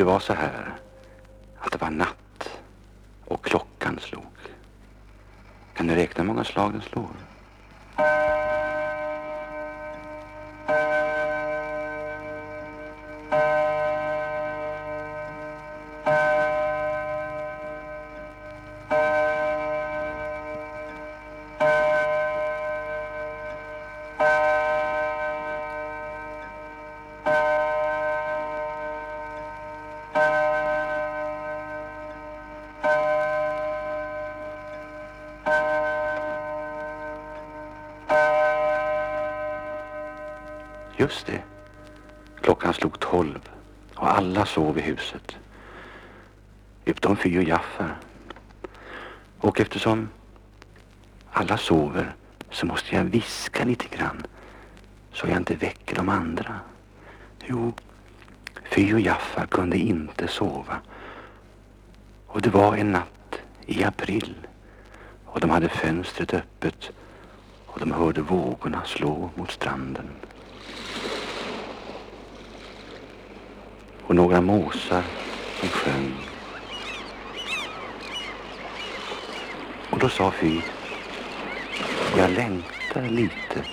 det var så här att det var natt och klockan slog. Kan du räkna hur många slag den slår? Just det. Klockan slog tolv och alla sov i huset. Utom Fy och Jaffar. Och eftersom alla sover så måste jag viska lite grann så jag inte väcker de andra. Jo, Fy och Jaffar kunde inte sova. Och det var en natt i april och de hade fönstret öppet och de hörde vågorna slå mot stranden. Och några måsar som sjöng. Och då sa Fy, jag längtar lite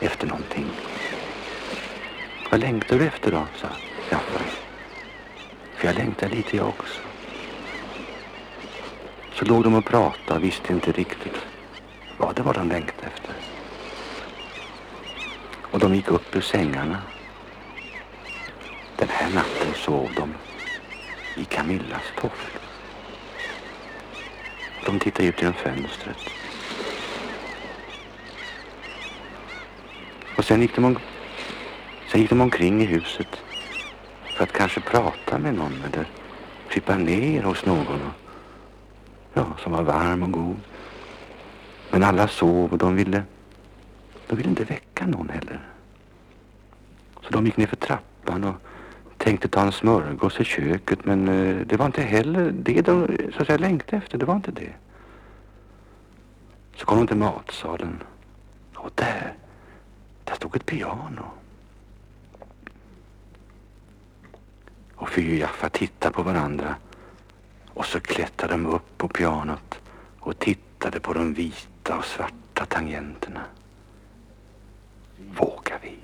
efter någonting. Vad längtar du efter då, sa Jaffa. För jag längtar lite jag också. Så låg de och pratade och visste inte riktigt vad det var de längtade efter. Och de gick upp ur sängarna den här natten sov de i Camillas tofflor. De tittade ut genom fönstret. Och sen gick, de om, sen gick de omkring i huset för att kanske prata med någon eller krypa ner hos någon och, ja, som var varm och god. Men alla sov och de ville, de ville inte väcka någon heller. Så de gick ner för trappan och tänkte ta en smörgås i köket men eh, det var inte heller det de så att säga, längtade efter. Det var inte det. Så kom de till matsalen och där, där stod ett piano. Och Fy och Jaffa tittade på varandra och så klättrade de upp på pianot och tittade på de vita och svarta tangenterna. Vågar vi?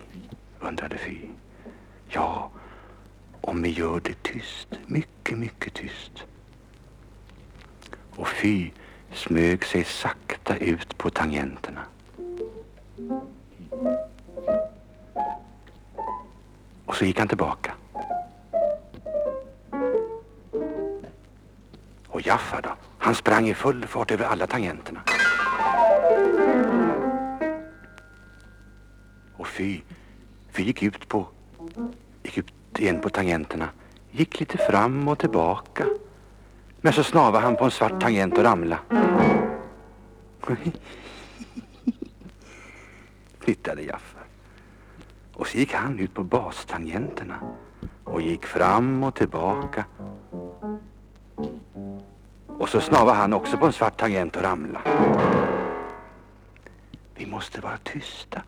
undrade Fy. Ja, om vi gör det tyst, mycket, mycket tyst. Och Fy smög sig sakta ut på tangenterna. Och så gick han tillbaka. Och Jaffa då? Han sprang i full fart över alla tangenterna. Och Fy, Fy gick ut på, gick på tangenterna. Gick lite fram och tillbaka. Men så snavade han på en svart tangent och ramla. Tittade Jaffa. Och så gick han ut på bastangenterna och gick fram och tillbaka. Och så snavade han också på en svart tangent och ramla. Vi måste vara tysta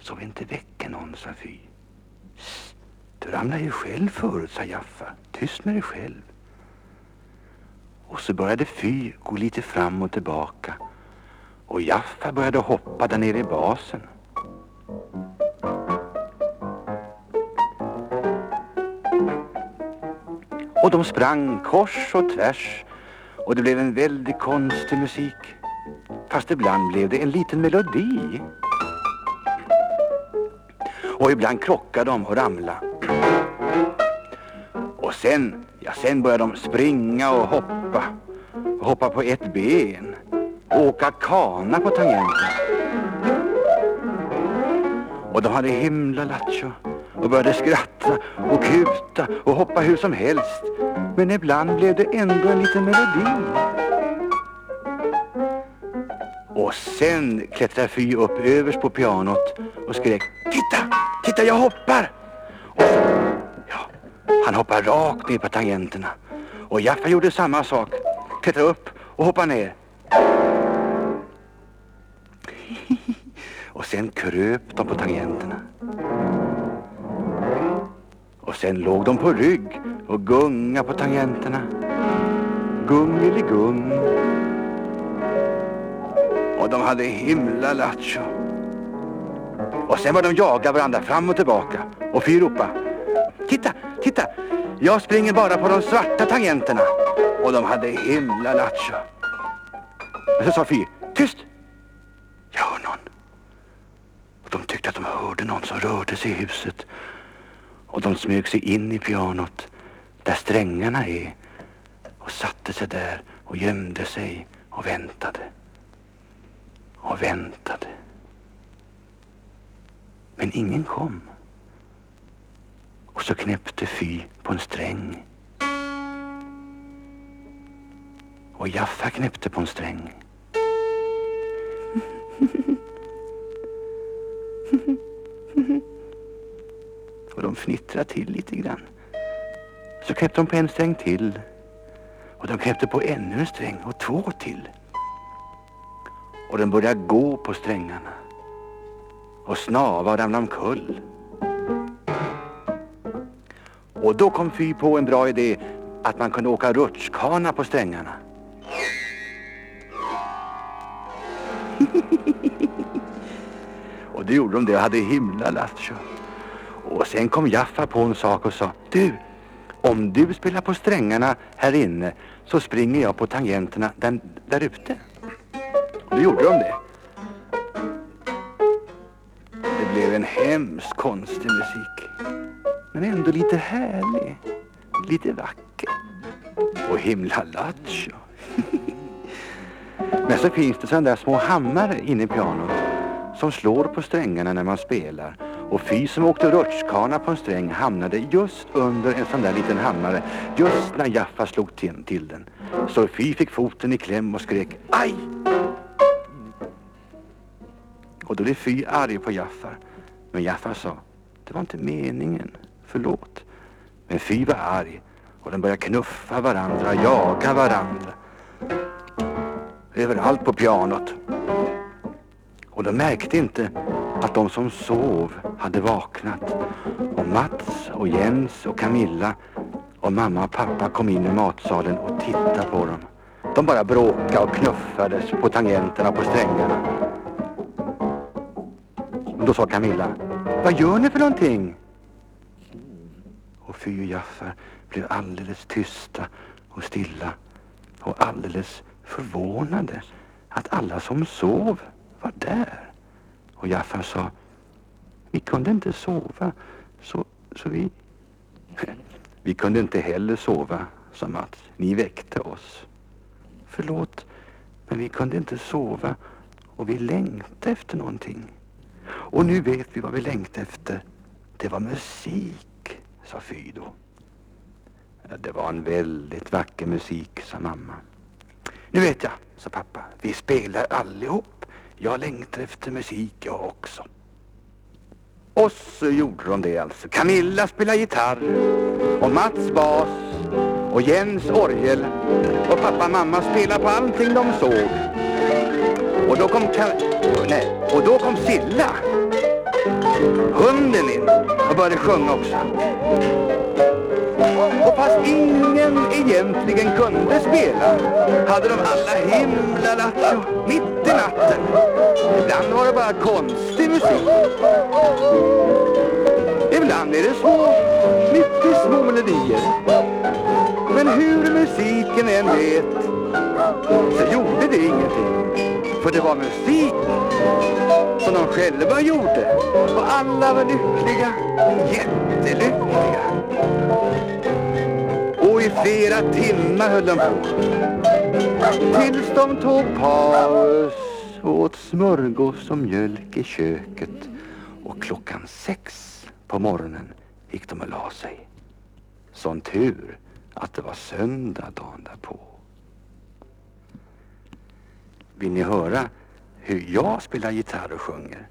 så vi inte väcker någon, sa Fy. Du ramlade ju själv förut, sa Jaffa. Tyst med dig själv. Och så började Fy gå lite fram och tillbaka. Och Jaffa började hoppa där nere i basen. Och de sprang kors och tvärs och det blev en väldigt konstig musik. Fast ibland blev det en liten melodi. Och ibland krockade de och ramlade. Sen, ja sen började de springa och hoppa. Hoppa på ett ben. Och åka kana på tangenten. Och de hade himla lattjo och började skratta och kuta och hoppa hur som helst. Men ibland blev det ändå en liten melodi. Och sen klättrade Fy upp överst på pianot och skrek Titta! Titta, jag hoppar! Och, han hoppade rakt ner på tangenterna. Och Jaffa gjorde samma sak. Klättrade upp och hoppade ner. och sen kröp de på tangenterna. Och sen låg de på rygg och gunga på tangenterna. Gungeligung. Och de hade himla lattjo. Och sen var de jaga varandra fram och tillbaka. Och Fy ropa. Titta, titta! Jag springer bara på de svarta tangenterna. Och de hade himla lattjo. Men så sa Fy. Tyst! Jag hör någon. Och de tyckte att de hörde någon som rörde sig i huset. Och de smög sig in i pianot där strängarna är och satte sig där och gömde sig och väntade. Och väntade. Men ingen kom. Och så knäppte Fy på en sträng. Och Jaffa knäppte på en sträng. Och de fnittrade till lite grann. Så knäppte de på en sträng till. Och de knäppte på ännu en sträng och två till. Och de började gå på strängarna. Och snava och ramla omkull. Och då kom Fy på en bra idé att man kunde åka rutschkana på strängarna. och det gjorde de det och hade himla lastkör. Och sen kom Jaffa på en sak och sa Du, om du spelar på strängarna här inne så springer jag på tangenterna där, där ute. Och då gjorde de det. Det blev en hemskt konstig musik. Men ändå lite härlig. Lite vacker. Och himla lattjo. Men så finns det sådana där små hammare inne i pianot som slår på strängarna när man spelar. Och Fy som åkte rutschkana på en sträng hamnade just under en sån där liten hammare just när Jaffa slog till, till den. Så Fy fick foten i kläm och skrek aj! Och då blev Fy arg på Jaffa. Men Jaffa sa, det var inte meningen, förlåt. Men Fy var arg och de började knuffa varandra, jaga varandra. Överallt på pianot. Och de märkte inte att de som sov hade vaknat. Och Mats och Jens och Camilla och mamma och pappa kom in i matsalen och tittade på dem. De bara bråkade och knuffades på tangenterna på strängarna. Och då sa Camilla, vad gör ni för någonting? Och Fy Jaffar blev alldeles tysta och stilla och alldeles förvånade att alla som sov var där. Och Jaffar sa, vi kunde inte sova, så, så vi... Vi kunde inte heller sova, sa Mats. Ni väckte oss. Förlåt, men vi kunde inte sova och vi längtade efter någonting. Och nu vet vi vad vi längtade efter. Det var musik, sa Fido. Det var en väldigt vacker musik, sa mamma. Nu vet jag, sa pappa. Vi spelar allihop. Jag längtar efter musik jag också. Och så gjorde de det alltså. Camilla spelade gitarr och Mats bas och Jens orgel och pappa och mamma spelade på allting de såg. Och då kom Nej, och då kom Silla, hunden in började sjunga också. Och fast ingen egentligen kunde spela hade de alla himla lattjo mitt i natten. Ibland var det bara konstig musik. Ibland är det små, mycket små melodier. Men hur musiken än vet så gjorde det ingenting. För det var musik som de själva gjorde. Och alla var lyckliga, jättelyckliga. Och i flera timmar höll de på. Tills de tog paus och åt smörgås och mjölk i köket. Och klockan sex på morgonen gick de och la sig. Sån tur att det var söndag dagen därpå. Vill ni höra hur jag spelar gitarr och sjunger?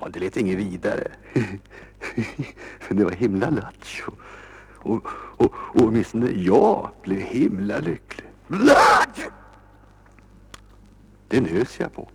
Ja, det lät inget vidare. För det var himla lattjo. Och, och, och åtminstone jag blev himla lycklig. Det nös jag på.